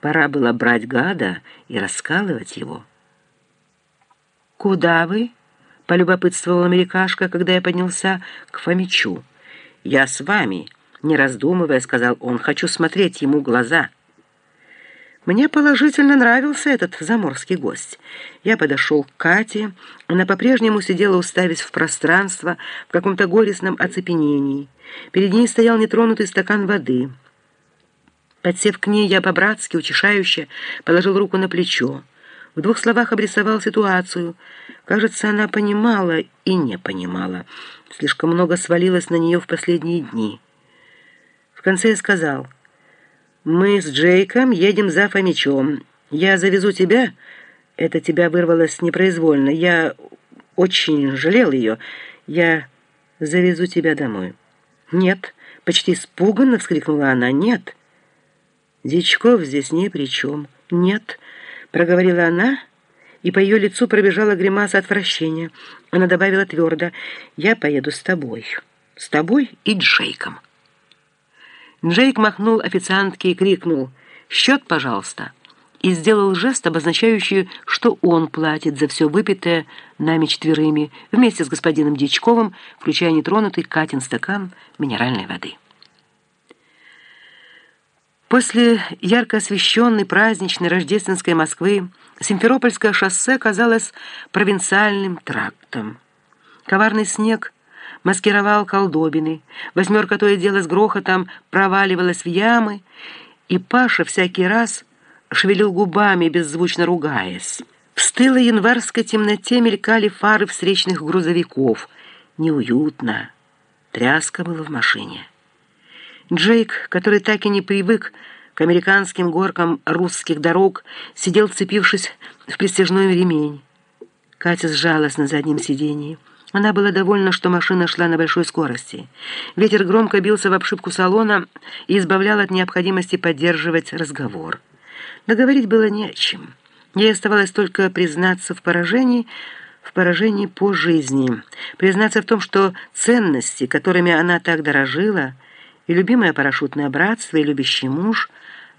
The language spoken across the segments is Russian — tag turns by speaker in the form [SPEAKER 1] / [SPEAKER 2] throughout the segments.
[SPEAKER 1] Пора было брать гада и раскалывать его. «Куда вы?» — полюбопытствовала америкашка, когда я поднялся к Фомичу. «Я с вами», — не раздумывая, сказал он, — «хочу смотреть ему глаза». Мне положительно нравился этот заморский гость. Я подошел к Кате. Она по-прежнему сидела, уставясь в пространство, в каком-то горестном оцепенении. Перед ней стоял нетронутый стакан воды. Подсев к ней, я по-братски, утешающе, положил руку на плечо. В двух словах обрисовал ситуацию. Кажется, она понимала и не понимала. Слишком много свалилось на нее в последние дни. В конце я сказал... «Мы с Джейком едем за Фомичом. Я завезу тебя...» Это тебя вырвалось непроизвольно. Я очень жалел ее. Я завезу тебя домой. «Нет», — почти испуганно вскрикнула она. «Нет». «Дичков здесь ни при чем». «Нет», — проговорила она, и по ее лицу пробежала гримаса отвращения. Она добавила твердо. «Я поеду с тобой. С тобой и Джейком». Джейк махнул официантке и крикнул «Счет, пожалуйста!» и сделал жест, обозначающий, что он платит за все выпитое нами четверыми, вместе с господином Дичковым, включая нетронутый Катин стакан минеральной воды. После ярко освещенной праздничной рождественской Москвы Симферопольское шоссе казалось провинциальным трактом. Коварный снег – маскировал колдобины. Восьмерка то и дело с грохотом проваливалась в ямы, и Паша всякий раз шевелил губами, беззвучно ругаясь. В стылой январской темноте мелькали фары встречных грузовиков. Неуютно. Тряска была в машине. Джейк, который так и не привык к американским горкам русских дорог, сидел, вцепившись в престижной ремень. Катя сжалась на заднем сиденье. Она была довольна, что машина шла на большой скорости. Ветер громко бился в обшивку салона и избавлял от необходимости поддерживать разговор. Договорить было не о чем. Ей оставалось только признаться в поражении, в поражении по жизни, признаться в том, что ценности, которыми она так дорожила, и любимое парашютное братство, и любящий муж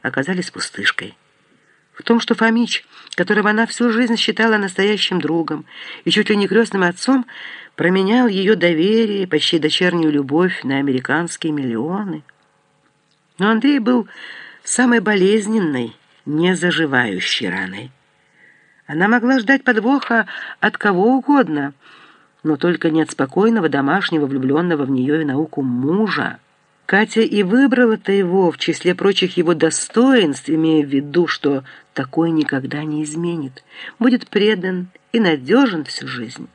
[SPEAKER 1] оказались пустышкой. В том, что Фомич, которого она всю жизнь считала настоящим другом и чуть ли не крестным отцом, променял ее доверие, почти дочернюю любовь на американские миллионы. Но Андрей был самой болезненной, незаживающей раной. Она могла ждать подвоха от кого угодно, но только не от спокойного домашнего, влюбленного в нее и науку мужа. Катя и выбрала-то его в числе прочих его достоинств, имея в виду, что такой никогда не изменит, будет предан и надежен всю жизнь.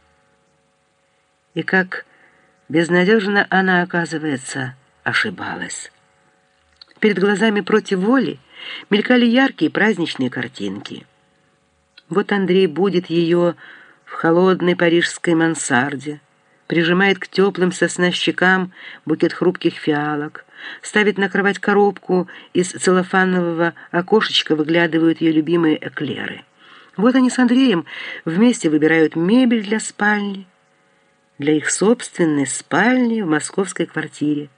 [SPEAKER 1] И как безнадежно она, оказывается, ошибалась. Перед глазами против воли мелькали яркие праздничные картинки. Вот Андрей будет ее в холодной парижской мансарде, прижимает к теплым сосна щекам букет хрупких фиалок, ставит на кровать коробку, из целлофанового окошечка выглядывают ее любимые эклеры. Вот они с Андреем вместе выбирают мебель для спальни, для их собственной спальни в московской квартире.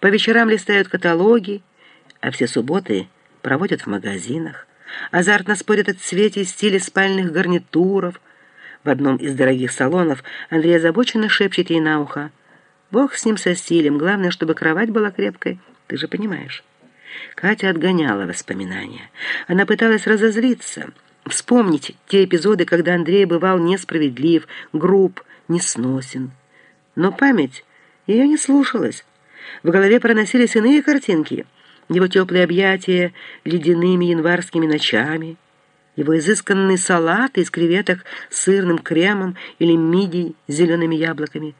[SPEAKER 1] По вечерам листают каталоги, а все субботы проводят в магазинах. Азартно спорят о цвете и стиле спальных гарнитуров, в одном из дорогих салонов Андрей озабоченно шепчет ей на ухо. «Бог с ним со стилем, главное, чтобы кровать была крепкой, ты же понимаешь». Катя отгоняла воспоминания. Она пыталась разозлиться, вспомнить те эпизоды, когда Андрей бывал несправедлив, груб, несносен. Но память ее не слушалась. В голове проносились иные картинки. Его теплые объятия ледяными январскими ночами — его изысканный салат из креветок с сырным кремом или мидий с зелеными яблоками.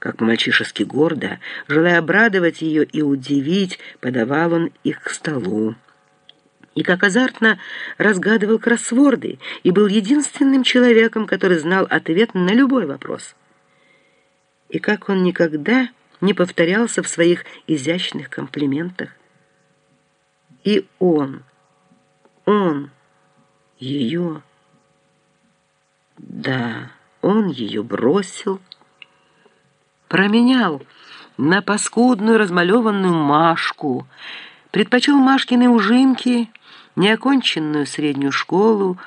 [SPEAKER 1] Как мальчишески гордо, желая обрадовать ее и удивить, подавал он их к столу. И как азартно разгадывал кроссворды и был единственным человеком, который знал ответ на любой вопрос. И как он никогда не повторялся в своих изящных комплиментах. И он, он ее... Да, он ее бросил, променял на паскудную размалеванную Машку, предпочел Машкины ужимки неоконченную среднюю школу